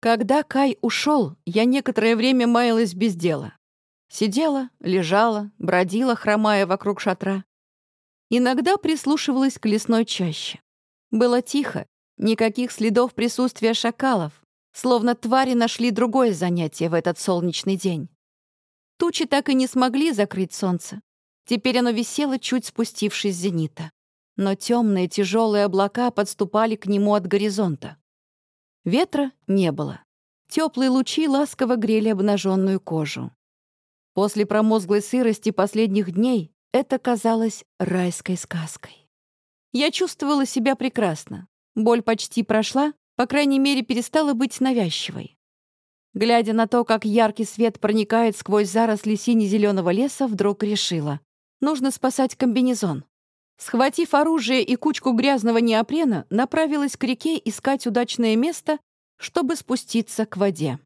Когда Кай ушел, я некоторое время маялась без дела. Сидела, лежала, бродила, хромая вокруг шатра. Иногда прислушивалась к лесной чаще. Было тихо, никаких следов присутствия шакалов, словно твари нашли другое занятие в этот солнечный день. Тучи так и не смогли закрыть солнце. Теперь оно висело, чуть спустившись с зенита. Но темные тяжелые облака подступали к нему от горизонта. Ветра не было. Теплые лучи ласково грели обнаженную кожу. После промозглой сырости последних дней это казалось райской сказкой. Я чувствовала себя прекрасно. Боль почти прошла, по крайней мере, перестала быть навязчивой. Глядя на то, как яркий свет проникает сквозь заросли сине-зеленого леса, вдруг решила. Нужно спасать комбинезон. Схватив оружие и кучку грязного неопрена, направилась к реке искать удачное место, чтобы спуститься к воде.